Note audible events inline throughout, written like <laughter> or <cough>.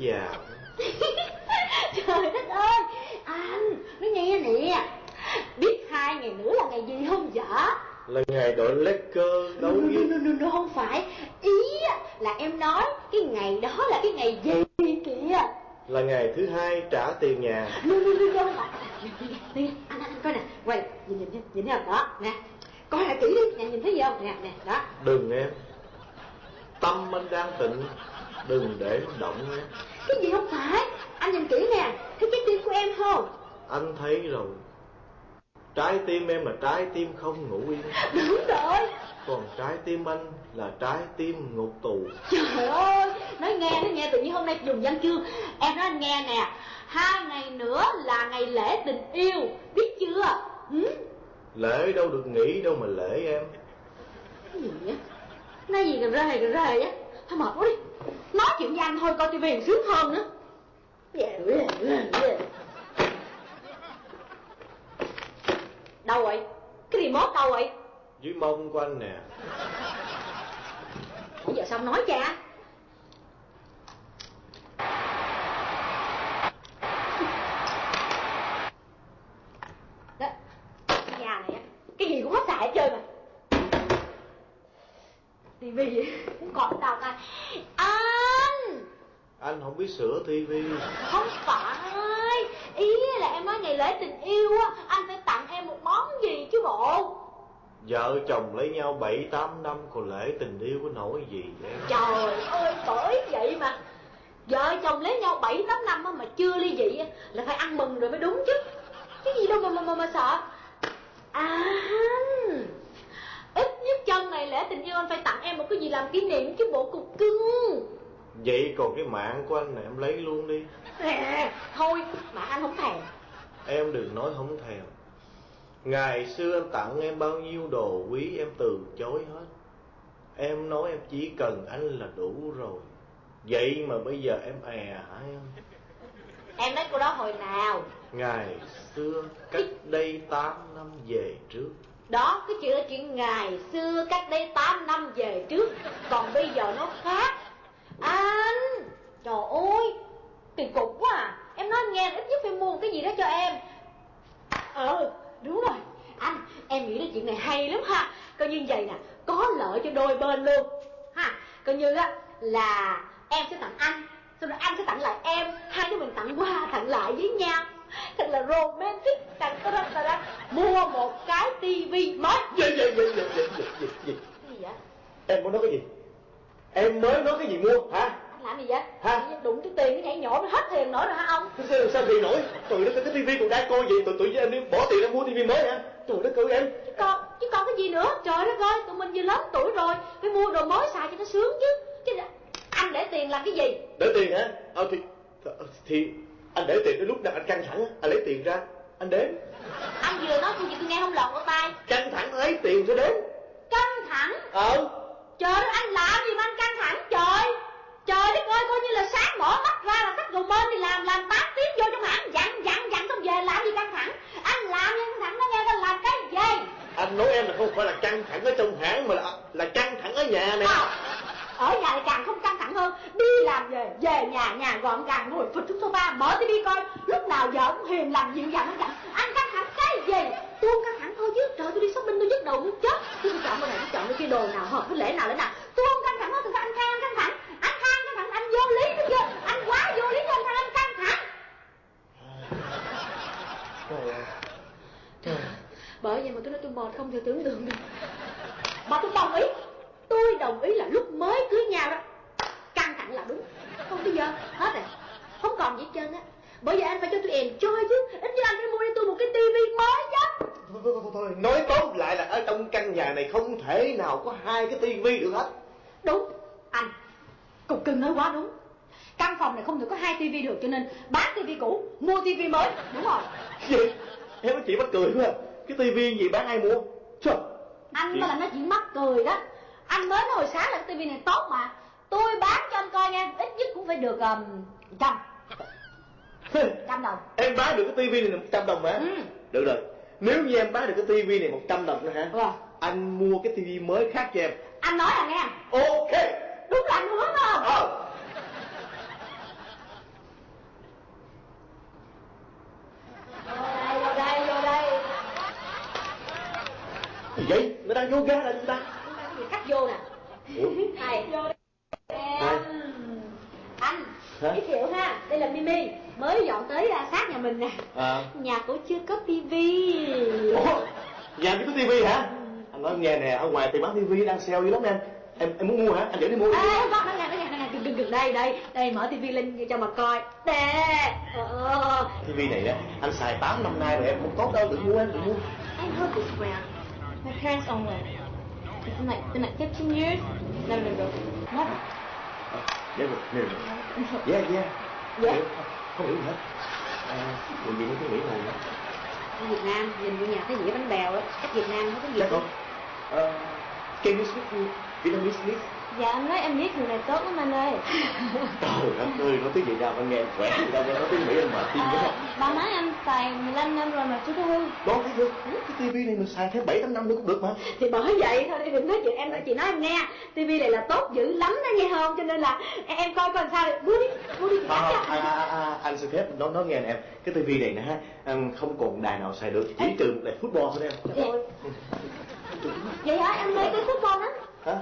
già. <laughs> Trời đất ơi Anh Nói nghe nè. Biết hai ngày nữa là ngày gì không vậy Là ngày đội lét cơ đấu no, với no, no, no, không phải. Ý là em nói Cái ngày đó là cái ngày gì kìa? Là ngày thứ hai trả tiền nhà. No, no, no, no, không phải. Đi, anh, anh, coi nè. Quay nhìn, nhìn, nhìn thấy không? Đó, nè. Coi lại kỹ đi, nè, nhìn thấy gì không? Nè, nè, đó. Đừng em. Tâm anh đang tịnh Đừng để nó động em Cái gì không phải? Anh nhìn kỹ nè Thấy cái tim của em không? Anh thấy rồi. Trái tim em là trái tim không ngủ yên. Đúng rồi. Còn trái tim anh là trái tim ngục tù. Trời ơi Nói nghe, nói nghe tự nhiên hôm nay dùng văn chương Em nói anh nghe nè Hai ngày nữa là ngày lễ tình yêu Biết chưa? Ừ? Lễ đâu được nghỉ đâu mà lễ em. Cái gì á Nói gì gần rề á Thôi mệt quá đi Nói chuyện với anh thôi coi tivi sướng hơn nữa. Đâu rồi Cái remote đâu rồi Dưới mông của anh nè. Bây giờ sao nói cha Đó cái Nhà này á Cái gì cũng hết xài hết trơn mà tivi cũng còn đâu ta Anh Anh không biết sửa tivi. Không phải. Ý là em nói ngày lễ tình yêu á Anh phải tặng em một món gì chứ bộ? Vợ chồng lấy nhau 7-8 năm Còn lễ tình yêu có nổi gì em Trời ơi bởi vậy mà. Vợ chồng lấy nhau 7-8 năm á mà chưa ly dị á, Là phải ăn mừng rồi mới đúng chứ. Cái gì đâu mà mà mà, mà sợ. À Ít nhất chân này lễ tình yêu anh phải tặng em một cái gì làm kỷ niệm chứ bộ cục cưng Vậy còn cái mạng của anh này em lấy luôn đi. À, Thôi mà anh không thèm. Em đừng nói không thèm. Ngày xưa anh tặng em bao nhiêu đồ quý em từ chối hết. Em nói em chỉ cần anh là đủ rồi. Vậy mà bây giờ em è hả em? Em nói cô đó hồi nào? Ngày xưa cách đây 8 năm về trước. Đó cái chuyện là chuyện ngày xưa cách đây 8 năm về trước. Còn bây giờ nó khác Anh! Trời ơi! Kỳ cục quá à. Em nói anh nghe ít nhất phải mua cái gì đó cho em. Ừ đúng rồi. Anh em nghĩ đến chuyện này hay lắm ha. Coi như vậy nè Có lợi cho đôi bên luôn. Ha Coi như á là em sẽ tặng anh Xong rồi anh sẽ tặng lại em Hai đứa mình tặng qua tặng lại với nhau. Thật là romantic. Tặng ta ta ta Mua một cái tivi mới. Gì gì gì gì gì gì gì gì vậy? Em muốn nói cái gì Em mới nói cái gì mua hả? Anh làm gì vậy? Hả? Đụng cái tiền cái nhảy nhổ nó hết tiền nổi rồi hả ông? Sao, sao thì nổi? Trời đất cái tivi còn đang coi gì Tụi tụi em đi bỏ tiền ra mua tivi mới hả? Trời đất ơi em. Chứ còn chứ còn cái gì nữa? Trời đất ơi tụi mình vừa lớn tuổi rồi phải mua đồ mới xài cho nó sướng chứ. Chứ anh để tiền làm cái gì? Để tiền hả? Ờ thì Thì anh để tiền đến lúc nào anh căng thẳng á, Anh lấy tiền ra Anh đếm. Anh vừa nói câu gì tôi nghe không lọt vào tai. Căng thẳng lấy tiền cho đếm. Căng thẳng? Ờ trời đất anh làm gì mà anh căng thẳng? Trời trời đất ơi coi như là sáng mở mắt ra là khách gồm bên thì làm làm tám tiếng vô trong hãng dặn dặn dặn xong về làm gì căng thẳng? Anh làm gì căng thẳng nó nghe ra làm cái gì? Anh nói em là không phải là căng thẳng ở trong hãng Mà là là căng thẳng ở nhà nè. Không. Ở nhà lại càng không căng thẳng hơn. Đi làm về về nhà nhà gọn gàng ngồi phịch xuống sofa mở tivi coi. Lúc nào vợ cũng hiền lành dịu dàng không anh căng thẳng cái gì? Tôi căng thẳng thôi chứ. Trời tôi đi shopping tôi nhức đầu muốn chết. Tôi chọn cái này tôi chọn cái đồ nào hợp với lễ nào lễ nào. Tôi không căng thẳng thôi thì sao anh than căng thẳng. Anh than căng thẳng anh vô lý đúng chưa? Anh quá vô lý cho anh than anh căng thẳng. Trời ơi. Trời. Bởi vậy mà tôi nói tôi mệt không thể tưởng tượng được. Mà tôi đồng ý đồng ý là lúc mới cưới nhau đó. Căng thẳng là đúng. Không bây giờ. Hết rồi. Không còn gì hết trơn á. Bởi vậy anh phải cho tôi enjoy chứ ít nhất anh phải mua cho tôi một cái tivi mới chứ Thôi, thôi, thôi, thôi, nói tóm lại là ở trong căn nhà này không thể nào có hai cái tivi được hết. Đúng. Anh cục cưng nói quá đúng. Căn phòng này không thể có hai tivi được cho nên bán tivi cũ mua tivi mới. Đúng rồi. Gì? Em nói chị mắc cười quá à. Cái tivi gì bán ai mua? Trời. Anh mới là nói chuyện mắc cười đó anh mới nói hồi sáng là cái tivi này tốt mà. Tôi bán cho anh coi nha ít nhất cũng phải được um, trăm. Trăm đồng. Em bán được cái tivi này là 100 đồng hả? Ừ. Được rồi. Nếu như em bán được cái tivi này 100 đồng nữa hả? Vâng. anh mua cái tivi mới khác cho em. Anh nói là nghe. Ok. Đúng là anh hứa không? Ờ. Vô đây vô đây vô đây. Gì vậy? Người ta vô ga là ta gì khách vô nè. Em anh Hả? giới thiệu ha. Đây là mimi mới dọn tới à, sát nhà mình nè. À. Nhà của chưa có tivi Ủa, nhà chỉ có tivi hả? Anh nói nghe nè ở ngoài thì bán tivi đang sale dữ lắm em. Em em muốn mua hả? Anh dẫn đi mua Ê, con nó nghe nó nghe nó nghe. Gần gần gần đây đây. Đây mở tivi lên cho mà coi. Đè ờ. Tivi này á anh xài 8 năm nay rồi em không tốt đâu đừng mua em đừng mua. I heard this brand. My parents own it. It's been like been like 15 years. Never been broken. Never. À, dạ. Rồi nè dạ dạ. Dạ. không hiểu hết. À, gì nó cứ nghĩ ở Việt Nam nhìn như nhà cái dĩa bánh bèo á. Việt Nam có gì chắc không? à, can you speak Vietnamese please Dạ em nói em biết người này tốt lắm anh ơi. trời đất ơi nói tiếng Việt Nam anh nghe khỏe người ta nói tiếng Mỹ anh mà tim À, quá ba má em xài 15 năm rồi mà chưa có hư. đó thấy chưa cái tivi này mình xài thêm bảy tám năm nữa cũng được mà. Thì bởi vậy thôi đi đừng nói chuyện em chị nói em nghe. Tivi này là tốt dữ lắm đó nghe không? Cho nên là em, em coi coi sao được mua đi mua đi chị à, à, à, à, anh xin phép nói nói nghe nè em. Cái tivi này nè ha không còn đài nào xài được chỉ trừ đài football thôi em. Ơi. vậy hả? Em mê cái football á hả? À,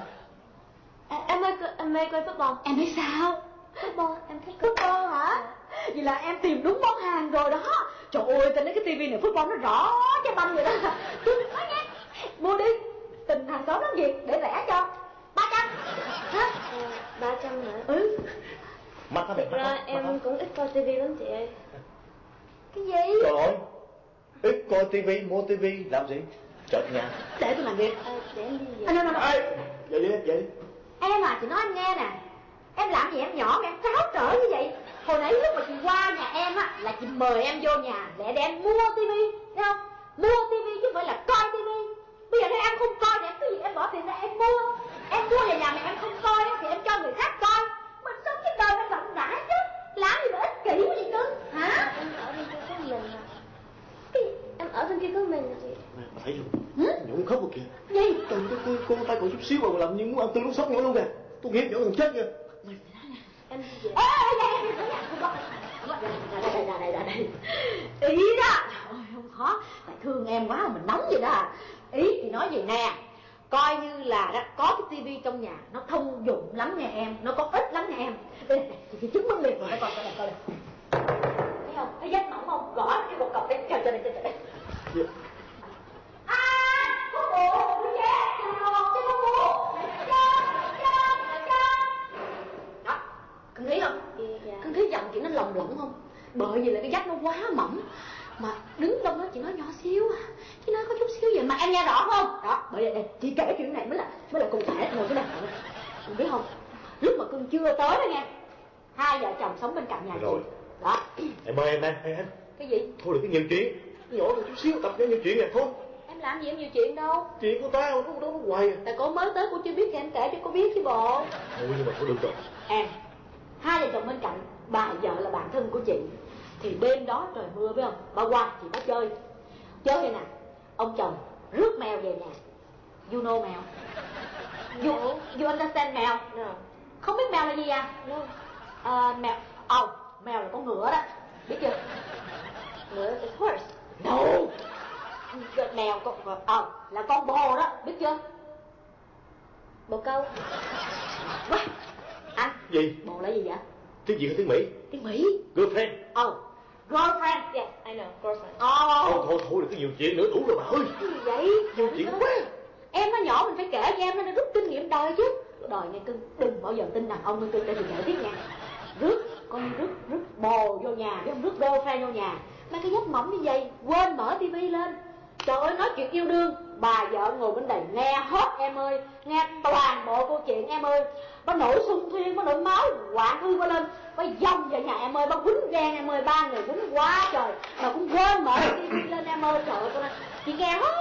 em mê coi- em mê coi football. em biết sao? Football em thích football hả? Vậy là em tìm đúng món hàng rồi đó. Trời ơi tên nói cái tivi này football nó rõ cho banh vậy đó. Tôi nói nghe. Mua đi. Tình hàng xóm lắm gì để rẻ cho. Ba trăm. Hả? Ba trăm hả? ừ. Mắt nó đẹp mắt ra nó, mắt nó. em cũng ít coi tivi lắm chị ơi. cái gì? Trời ơi. Ít coi tivi mua tivi làm gì? Chợt nhà. Để tôi làm việc. À, để em đi về. à, no, no, no. Ê, vậy đi vậy đi em à chị nói anh nghe nè. Em làm gì em nhỏ mà em tráo trở như vậy? Hồi nãy lúc mà chị qua nhà em á là chị mời em vô nhà để để em mua tivi thấy không? Mua tivi chứ không phải là coi tivi. Bây giờ nếu em không coi thì em cứ gì? Em bỏ tiền ra em mua. Em mua về nhà mà em không coi á, thì em cho người khác coi. Mình sống cái đời nó rộng rãi chứ? Làm gì mà ích kỷ quá vậy cưng hả? Em ở bên kia có mình cái Em ở bên kia có mình mà chị. Mà thấy không Nhổ khóc rồi kìa gì trời ơi tôi con tay còn chút xíu mà làm như muốn ăn tươi lúc sốc nhổ luôn kìa tôi nghiệp nhổ gần chết kìa Em đi về. ê đây đây đây đây đây ý đó trời ơi không khó tại thương em quá mà mình nóng vậy đó à. ý thì nói gì nè coi như là đó, có cái tivi trong nhà nó thông dụng lắm nghe em nó có ích lắm nghe em đây này chị, chứng minh liền rồi coi coi coi thấy không thấy vết mỏng không gõ cái cục cọc đây chờ chờ đây chờ đây Dạ. à có bộ đứa trẻ chờ một chứ có bộ cha cha cha đó cưng thấy không Dạ. cưng thấy giọng chị nó lồng lộng không bởi vì là cái dách nó quá mỏng mà đứng trong đó chị nói nhỏ xíu à chị nói có chút xíu vậy mà em nghe rõ không đó bởi vậy đây chị kể chuyện này mới là mới là cụ thể ngồi cái này cưng biết không lúc mà cưng chưa tới đó nghe hai vợ chồng sống bên cạnh nhà Rồi. chị đó em ơi em đây hay em cái gì? Thôi được cái nhiều chuyện. Nhỏ một chút xíu tập cho nhiều chuyện nè thôi. Em làm gì em nhiều chuyện đâu. Chuyện của ta nó nó nó hoài à. Tại cô mới tới cô chưa biết thì em kể cho cô biết chứ bộ. Thôi nhưng mà thôi được rồi. Em hai vợ chồng bên cạnh bà vợ là bạn thân của chị. Thì đêm đó trời mưa biết không? Bà qua chị có chơi. Chơi vậy nè ông chồng rước mèo về nhà. You know mèo? You, you understand mèo? No. không biết mèo là gì à? No. Ờ, mèo ồ mèo là con ngựa đó. Biết chưa No, it's horse. no. Mèo con ờ là con bò đó. Biết chưa? Bồ câu. Quá. anh gì? bò là gì vậy? Tiếng gì hay tiếng mỹ? Tiếng mỹ. Girlfriend oh girlfriend. Yes, I know. Girlfriend. thôi oh thôi thôi được cái nhiều chuyện nữa đủ rồi bà ơi. Cái gì vậy? Nhiều chuyện quá. em nó nhỏ mình phải kể cho em nó rút kinh nghiệm đời chứ. Đời nghe cưng đừng bao giờ tin đàn ông nghe cưng để mình kể tiếp nha. Rước con rước rước bồ vô nhà biết không rước girlfriend vô nhà Mang cái dép mỏng như vậy, quên mở tivi lên. Trời ơi, nói chuyện yêu đương. Bà vợ ngồi bên đây, nghe hết em ơi, nghe toàn bộ câu chuyện em ơi. Bà nổi sung thiên, bà nổi máu quạng ư bà lên. Bà dông về nhà em ơi, bà quýnh ghen em ơi, ba người quýnh quá trời. Mà cũng quên mở tivi lên em ơi, trời ơi con chị nghe hết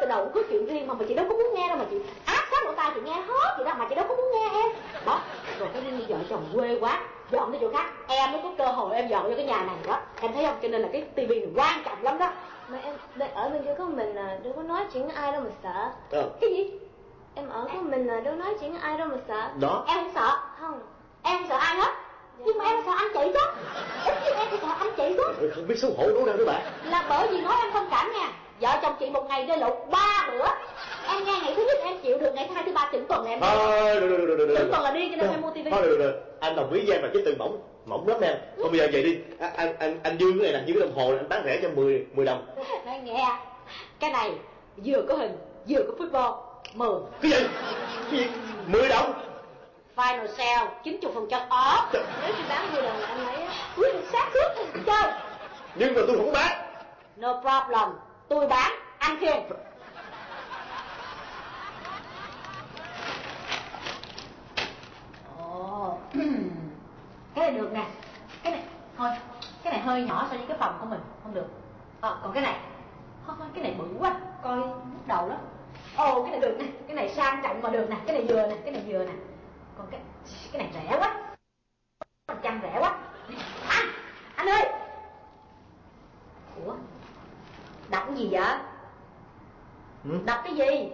từ đầu cũng có chuyện riêng mà mà chị đâu có muốn nghe đâu mà chị. Áp sát lỗ tai chị nghe hết vậy đó, mà chị đâu có muốn nghe em. Đó, rồi cái như vợ chồng quê quá dọn đi chỗ khác. Em mới có cơ hội em dọn vô cái nhà này đó. Em thấy không? Cho nên là cái tivi này quan trọng lắm đó. Mà em ở bên kia có mình à đâu có nói chuyện với ai đâu mà sợ. Ờ. Cái gì? em ở có mình à đâu nói chuyện với ai đâu mà sợ. Đó. Em không sợ. Không. Em không sợ ai hết. Nhưng mà em sợ anh chị chứ. Ít nhất em thì sợ anh chị chứ. Không biết xấu hổ đâu đâu đó bạn. Là bởi vì nói em thông cảm nha. Vợ chồng chị một ngày rơi lụt ba bữa Em nghe ngày thứ nhất em chịu được Ngày hai thứ ba chừng tuần em thôi được được được được Chừng tuần là đi cho nên phải mua tivi. thôi được được anh đồng ý với em là cái từ mỏng mỏng lắm em. Thôi bây giờ vậy đi. Anh anh anh, anh dương cái này nè như cái đồng hồ này, anh bán rẻ cho 10 10 đồng. <laughs> Nói nghe Cái này vừa có hình vừa có football Mười cái gì? Cái gì? 10 đồng. Final sale 90% off. Nếu chị bán 10 đồng là anh lấy á. Quyết sát cướp chơi nhưng mà tôi không bán. No problem. Tôi bán Anh khen Ồ <clears throat> Cái này được nè. Cái này Thôi Cái này hơi nhỏ so với cái phòng của mình. Không được. Ờ còn cái này. Thôi cái này bự quá. Coi nhức đầu lắm. Ồ cái này được nè. Cái này sang trọng mà được nè. Cái này vừa nè Cái này vừa nè. Còn cái Cái này rẻ quá. Trăm rẻ quá. Anh Anh ơi. Ủa? Đọc cái gì vậy? Ừ? Đọc cái gì?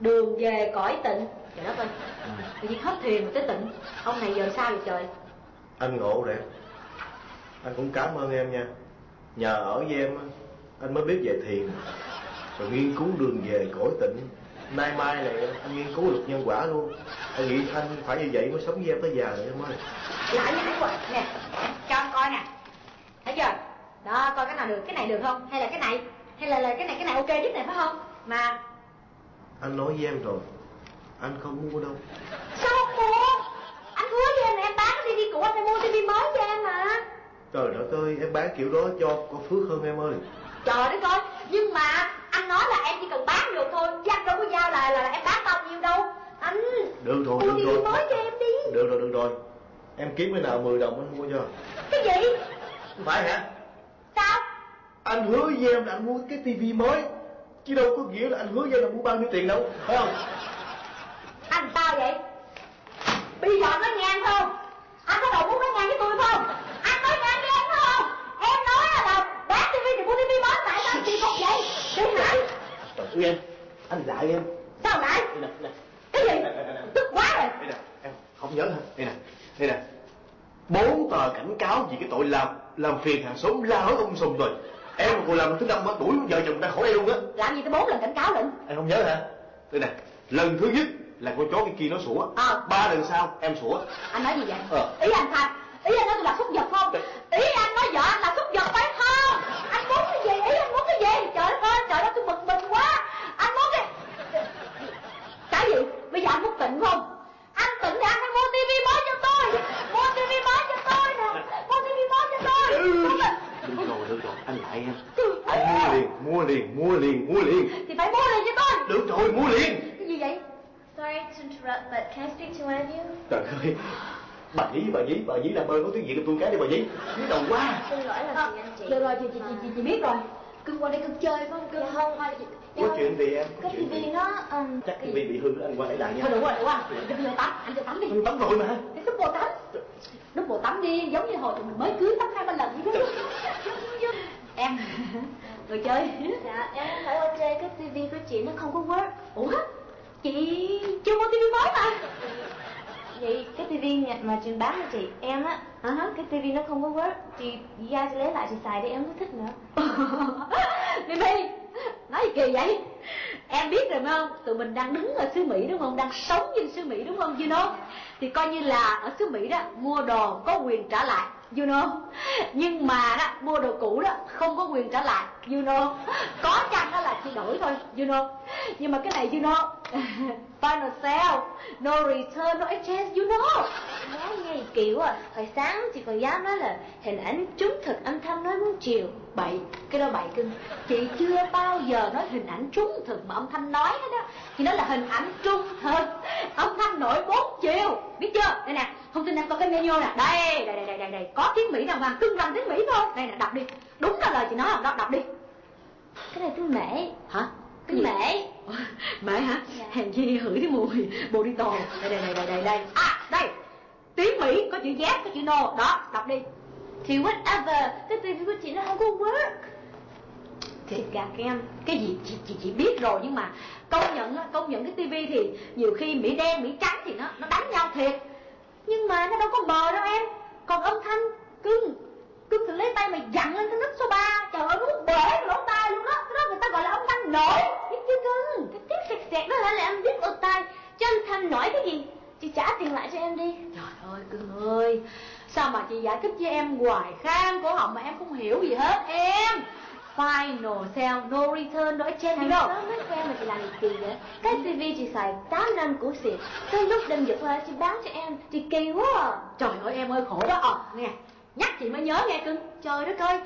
Đường về cõi tịnh. Trời đất ơi Tự nhiên hết thuyền mà tới tịnh Ông này giờ sao vậy trời? Anh ngộ rồi. Anh cũng cảm ơn em nha. Nhờ ở với em á, anh mới biết về thiền. Rồi nghiên cứu đường về cõi tịnh. Nay mai này anh nghiên cứu luật nhân quả luôn. Anh nghĩ anh phải như vậy mới sống với em tới già rồi em ơi. Lại nhảy quá Nè cho ông coi nè. Thấy chưa? Đó coi cái nào được Cái này được không? Hay là cái này? Hay là, là cái này cái này ok nhất này phải không? Mà anh nói với em rồi anh không mua đâu. Sao không mua? Anh hứa với em là em bán cái tivi cũ Anh phải mua tivi mới cho em mà. Trời đất ơi em bán kiểu đó cho có phước hơn em ơi. Trời đất ơi Nhưng mà anh nói là em chỉ cần bán được thôi Chứ anh đâu có giao là, là, là em bán bao nhiêu đâu. Anh được rồi Mua được rồi. mới cho em đi. Được rồi được rồi. Em kiếm cái nào 10 đồng anh mua cho. Cái gì? Không phải hả? Sao? Anh hứa với em là anh mua cái tivi mới chứ đâu có nghĩa là anh hứa với em là mua bao nhiêu tiền đâu phải không Anh sao vậy? Bây giờ nghe anh không? Anh có đầu muốn nói ngang với tôi không? Anh nói ngang với em không? Em nói là, bán tivi thì mua tivi mới Tại sao chị không vậy? Đi hả trời ơi em anh lại em. Sao lại? Nè nè. Cái gì? Nè, nè. Tức quá rồi. Đây nè em không nhớ hả đây nè đây nè. Bốn tờ cảnh cáo vì cái tội làm làm phiền hàng xóm la hối um sùm rồi. Em mà còn làm thứ năm mới đuổi vợ chồng ra khỏi đây luôn á. Làm gì tới bốn lần cảnh cáo lận? Em không nhớ hả? Đây nè lần thứ nhất là con chó cái kia nó sủa. Ờ. ba lần sau em sủa. Anh nói gì vậy? Ờ. Ý anh Thành Ý anh nói tôi là súc vật không? Ý anh nói vợ anh là súc vật phải không? Anh muốn cái gì? Ý anh muốn cái gì? Trời đất ơi Trời đất tôi bực mình quá. Anh muốn cái Cái gì? Bây giờ anh muốn tịnh không? Anh tịnh thì anh phải mua tivi mới cho tôi. Mua tivi mới cho tôi nè. Mua tivi mới cho tôi. Mình được rồi được rồi. Anh lại em. Anh mua liền mua liền mua liền mua liền. Thì phải mua liền cho tôi. Được rồi mua liền Cái gì vậy sorry to interrupt but can I speak to one of you trời ơi bà dí bà dí bà dí làm ơn nói tiếng việt cho tôi cái đi bà dí nhức đầu quá. Xin lỗi là Ờ, gì anh chị. Được rồi chị, chị, chị, chị, chị biết rồi. Cưng qua đây cưng chơi phải không? Cưng Dạ. không. Thôi, chị- Dạ. có chuyện gì em? Có cái chuyện tivi gì? nó um, chắc cái bị bị hư anh qua lấy lại nha. Thôi đủ rồi đủ rồi Anh vô tắm Anh vô tắm đi. Anh tắm rồi mà. Cái đúc bộ tắm. Đúc bộ tắm đi Giống như hồi tụi mình mới cưới tắm hai ba lần vậy đó. Em Người chơi. Dạ em phải qua chơi cái tivi của chị nó không có work. Ủa? Chị chưa mua tivi mới mà vậy cái tivi mà chị bán cho chị em á uh-huh, cái tivi nó không có work chị ra chị lấy lại chị xài đi em không thích nữa. <laughs> Mimi Nói gì kỳ vậy? Em biết rồi phải không? Tụi mình đang đứng ở xứ Mỹ đúng không? Đang sống trên xứ Mỹ đúng không You know Thì coi như là ở xứ Mỹ đó Mua đồ có quyền trả lại You know Nhưng mà đó Mua đồ cũ đó Không có quyền trả lại You know Có chăng đó là chị đổi thôi You know Nhưng mà cái này you know <laughs> Final sale. No return No exchange You know. Nói nghe gì kiểu à hồi sáng chị còn dám nói là hình ảnh trúng thực âm thanh nói muốn chiều bậy cái đó bậy cưng chị chưa bao giờ nói hình ảnh trúng thực mà âm thanh nói hết đó chị nói là hình ảnh trung thực âm thanh nổi bốn chiều. Biết chưa? Đây nè không tin em coi cái menu nè. Đây đây đây đây đây, đây. có tiếng mỹ đàng hoàng cưng rành tiếng mỹ thôi. Đây nè đọc đi. Đúng là lời chị nói không? Đó đọc đi. Cái này tiếng mễ. Hả? Cái mễ <laughs> mẹ hả? Dạ. hèn chi hửi cái mùi bồ đi tồ đây đây đây đây đây. Đây à đây. Tiếng mỹ có chữ z có chữ no đó đọc đi. Thì whatever cái tivi của chị nó không có work. Thiệt gạt em cái gì chị chị chị biết rồi nhưng mà công nhận công nhận cái tivi thì nhiều khi mỹ đen mỹ trắng thì nó nó đánh nhau thiệt. Nhưng mà nó đâu có mờ đâu em. Còn âm thanh cưng cưng thử lấy tay mà dặn lên cái nút số 3 trời ơi muốn bể lỗ tai luôn đó cái đó người ta gọi là âm thanh nổi. Biết chưa cưng Cái tiếng sẹt sẹt đó hả? Là em biết vào tai. Chứ anh Thanh nói cái gì? Chị trả tiền lại cho em đi. Trời ơi cưng ơi. Sao mà chị giải thích với em hoài khang cổ họng mà em không hiểu gì hết? Em final sale no return no exchange Hàng đâu xóm mới quen mà chị làm gì kỳ vậy? Cái tivi chị xài 8 năm cũ xịt. Tới lúc đêm giật ra chị bán cho em. Chị kỳ quá à. Trời ơi em ơi khổ quá. Ờ nghe Nhắc chị mới nhớ nghe cưng. Trời đất ơi.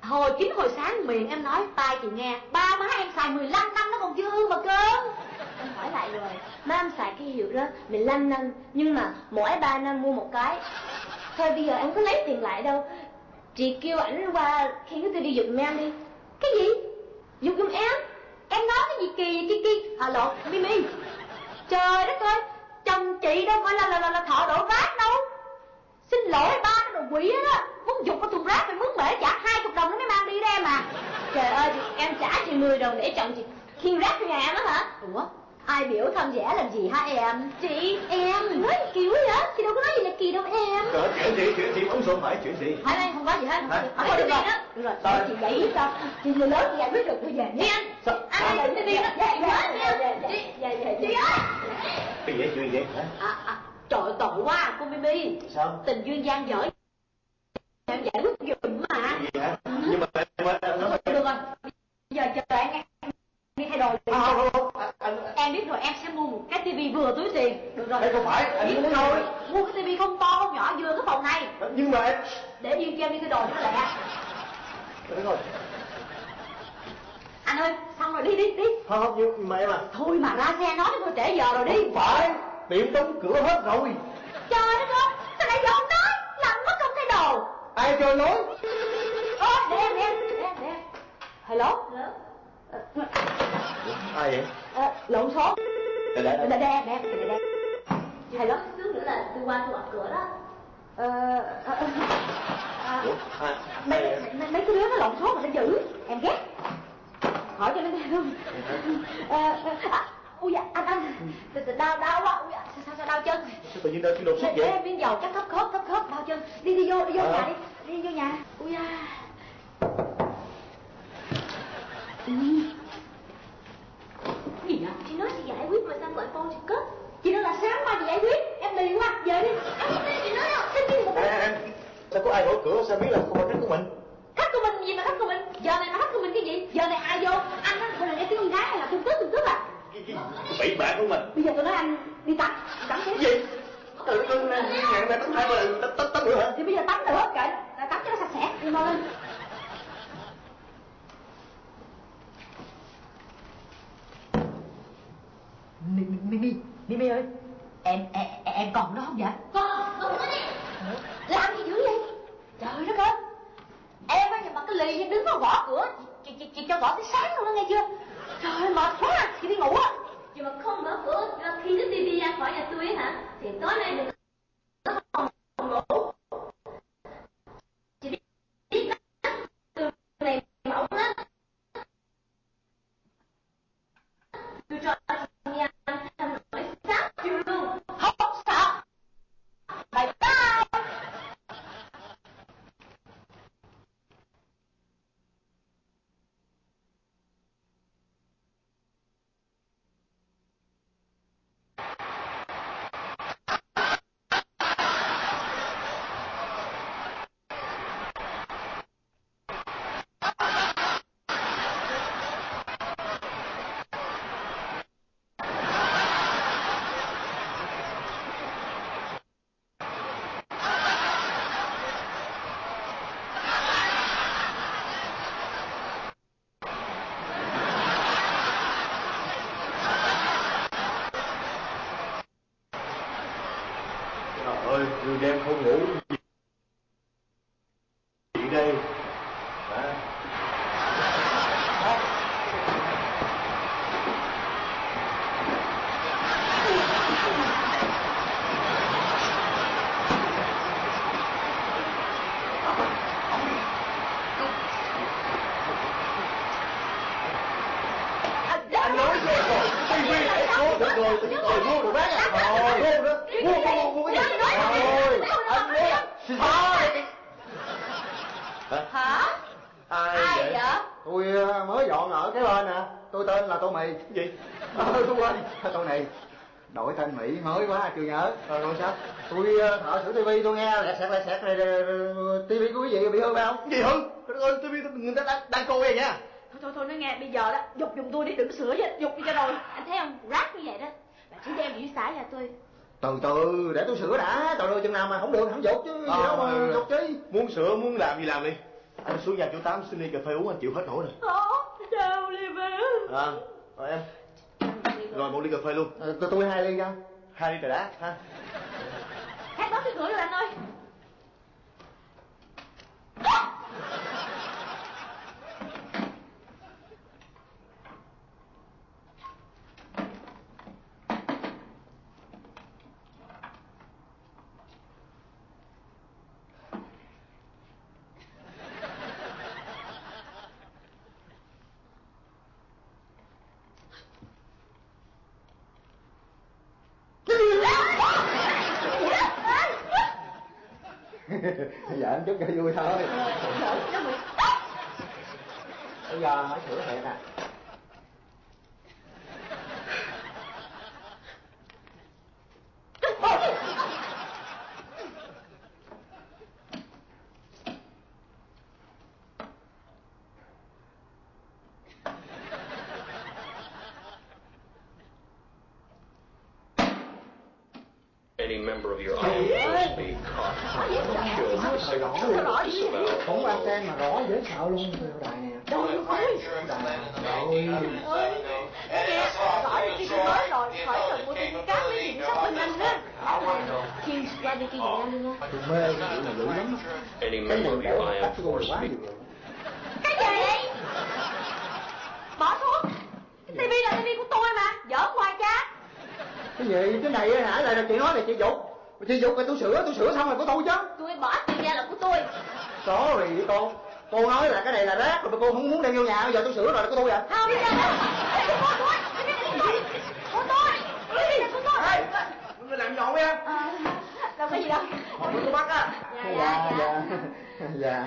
Hồi kín hồi sáng miệng em nói tai chị nghe Ba má em xài 15 năm nó còn chưa hư mà cưng Em hỏi lại rồi Má em xài cái hiệu đó 15 năm Nhưng mà mỗi 3 năm mua một cái. Thôi bây giờ em có lấy tiền lại đâu. Chị kêu ảnh qua khi tôi đi giùm em đi. Cái gì? Giục giùm em? Em nói cái gì kỳ chi kia À lộn Mimi Trời đất ơi Chồng chị đâu phải là là là, là thợ đổ rác đâu. Xin lỗi ba cái đồ quỷ đó Muốn dục vào thùng rác phải mướn bể trả hai chục đồng nó mới mang đi đó em à Trời ơi chị, em trả chị 10 đồng để chồng chị khiêng rác cho nhà em á hả? Ủa? Ai biểu thân vẽ làm gì hả em? Chị, em. Nói quá vậy? Chị đâu có nói gì là kỳ đâu em. Cỡ chuyện gì, chuyện gì, bấm xuân hỏi chuyện gì? Không đây không có gì hết. Không có gì? Thôi được rồi Cái Được rồi chị dạy biết sao Chị người lớn chị giải quyết được tôi về Đi nha anh? Anh lấy cái tivi đó Dạ, dạ, Nói dạ, nha. dạ, Chị, dạ, dạ, dạ. chị ơi! Cái gì, chuyện gì hả? à, à, Trời tội quá cô Mimi. Sao? Tình duyên gian dở Em giải quyết giùm mà. Hả? Nhưng mà em, em, nói Được rồi. Giờ chờ em. Đi thay đồ đi Không, không, không, anh, anh, Em biết rồi em sẽ mua một cái tivi vừa túi tiền. Được rồi. Đây không phải, anh Biết muốn rồi. Mua cái tivi không to không nhỏ vừa cái phòng này. Nhưng mà em Để duyên cho em đi thay đồ cho nó lẹ. Đúng rồi. Anh ơi xong rồi đi đi đi. Không, không, nhưng mà em à. Thôi mà ra xe nói tôi trễ giờ rồi đi. Không phải, tiệm đóng cửa hết rồi. Trời đất ơi Sao nãy giờ không nói Làm mất công thay đồ Ai cho nói Ơ để em để em để em để em Hello? Ờ, Ai vậy? ờ, Lộn số. Để, để, Để để. để để để Hello? Xíu nữa là tôi qua tôi mở cửa đó. Ờ ờ, à, Ủa, ai? mấy, mấy, cái đứa nó lộn số mà nó giữ. Em ghét. Hỏi cho nó nghe luôn à, ui dạ anh anh. Từ- từ đau đau quá. Ui dạ, sao sao sao đau chân? Sao tự nhiên đau chân đột xuất vậy? em viên dầu chắc thấp khớp thấp khớp đau chân. Đi đi vô đi vô Ờ. nhà đi. Đi vô nhà. Ui da ừ. Cái gì vậy? Chị nói chị giải quyết mà sao gọi phone chị cất chị nói là sáng mai chị giải quyết. Em đi quá về đi. Anh không nghe chị nói đâu. Cái gì mà Em, em, sao có ai mở cửa, sao biết là không phải khách của mình? khách của mình gì mà khách của mình? Giờ này mà khách của mình cái gì? Giờ này ai vô? Anh á gọi là nghe tiếng con gái hay là tung tức tung tức à? Cái, cái, cái bậy bạ của mình bây giờ tôi nói anh đi tắm tắm Cái gì? Từ từ ngàn này tắm hai ba lần, tắm, tắm, nữa hả? thì bây giờ tắm hết kệ là tắm cho nó sạch sẽ đi mau lên Mimi, Mimi ơi, em, em, em còn đó không vậy? Con, con nói đi Làm gì dữ vậy? Trời đất ơi, em á, mà cái lì em đứng đó gõ cửa, chị, chị, chị cho gõ tới sáng luôn đó nghe chưa? Trời mệt quá, chị đi ngủ á. Chị mà không mở cửa ra khi cái tivi ra khỏi nhà tôi hả Thì tối nay đừng có phòng ngủ Chị biết đó Tường này mỏng lắm Tôi cho chị nghe thành nổi sát chị luôn Không sợ. Bye bye. Trời ơi, người đêm không ngủ Chị đây Hả? rồi tự nhiên tôi mua được bác à thôi mua nữa mua mua mua cái gì thôi anh mua thôi Hả? ai, Ai vậy vậy? tôi ờ, mới dọn ở cái bên nè tôi tên là tô mì gì ờ tôi quên tô này mỹ mới quá chưa nhớ. Ờ rồi sao? Tôi ờ, thợ sửa tivi tôi nghe. Lẹt xẹt lẹt xẹt. Này tivi của quý vị bị hư phải không? Gì hư. Trời ơi biết người ta đang, đang coi vậy nha. Thôi thôi thôi nói nghe. Bây giờ đó Dục giùm tôi đi đừng sửa vậy. Dục đi cho rồi. Anh thấy không? Rác như vậy đó. Bà chỉ đem đi xả nhà tôi. Từ từ để tôi sửa đã. Trời ơi chừng nào mà không được không dục chứ. Gì đâu mà Ờ, dục chi muốn sửa muốn làm gì làm đi. Anh xuống nhà chú tám xin ly cà phê uống anh chịu hết nổi rồi? Sao đi về à rồi em. Rồi một ly cà phê luôn. Ờ, tôi tôi hai ly cho hai ly trà đá ha. Hết bớt cái cửa rồi anh ơi. <laughs> dạ chút cho vui thôi. Bây giờ hỏi sửa thiệt à sợ luôn từ đài nè. Trời ơi rồi. Nghe Gọi đi tivi mới rồi Khỏi cần mua tivi cáp mấy gì sắp bên anh á Chuyên qua đi Việt Nam đi nha tôi mê cái chuyện này dữ lắm. Cái cho tôi force quá nhiều rồi Cái gì? Bỏ thuốc. Cái tivi là tivi của tôi mà Giỡn hoài cha. Cái gì? Cái này hả? Lại là chị nói là chị dục. Chị dục thì tôi sửa tôi sửa xong rồi của tôi chứ. Tôi bỏ tiền ra là của tôi. Sorry con cô nói là cái này là rác rồi mà cô không muốn đem vô nhà bây giờ tôi sửa rồi là của tôi à? Không Cái này của tôi Cái này của tôi. Cái này của tôi mày làm nhậu nha À, đâu có gì đâu. Không có bắt á. Dạ, dạ, dạ. dạ